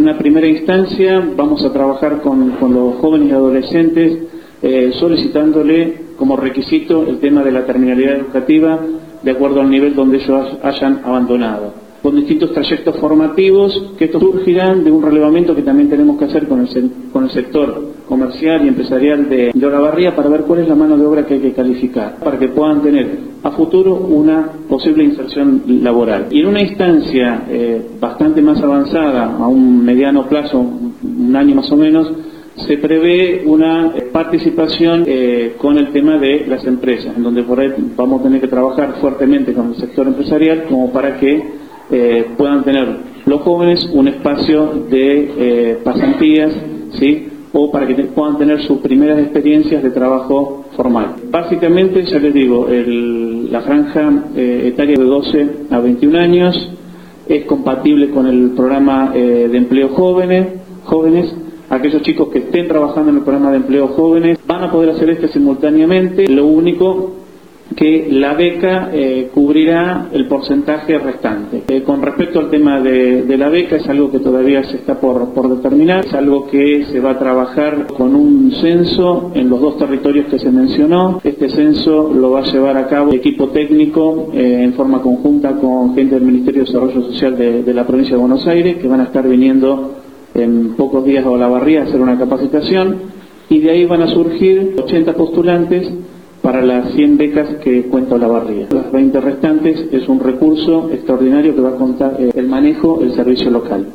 En una primera instancia vamos a trabajar con, los jóvenes y adolescentes eh, solicitándole como requisito el tema de la terminalidad educativa de acuerdo al nivel donde ellos hayan abandonado con distintos trayectos formativos que estos surgirán de un relevamiento que también tenemos que hacer con el, con el sector comercial y empresarial de, de Olavarría para ver cuál es la mano de obra que hay que calificar, para que puedan tener a futuro una posible inserción laboral. Y en una instancia eh, bastante más avanzada, a un mediano plazo, un año más o menos, se prevé una participación eh, con el tema de las empresas, en donde por ahí vamos a tener que trabajar fuertemente con el sector empresarial como para que eh, puedan tener los jóvenes un espacio de eh, pasantías, ¿sí? o para que puedan tener sus primeras experiencias de trabajo formal. Básicamente, ya les digo, la franja eh, etaria de 12 a 21 años es compatible con el programa de empleo jóvenes, jóvenes. Aquellos chicos que estén trabajando en el programa de empleo jóvenes van a poder hacer este simultáneamente. Lo único que la beca eh, cubrirá el porcentaje restante. Eh, con respecto al tema de, la beca, es algo que todavía se está por, determinar, es algo que se va a trabajar con un censo en los dos territorios que se mencionó. Este censo lo va a llevar a cabo el equipo técnico eh, en forma conjunta con gente del Ministerio de Desarrollo Social de, de, la provincia de Buenos Aires, que van a estar viniendo en pocos días a Olavarría a hacer una capacitación y de ahí van a surgir 80 postulantes para las 100 becas que cuenta la barría. Las 20 restantes es un recurso extraordinario que va a contar eh, el manejo del servicio local.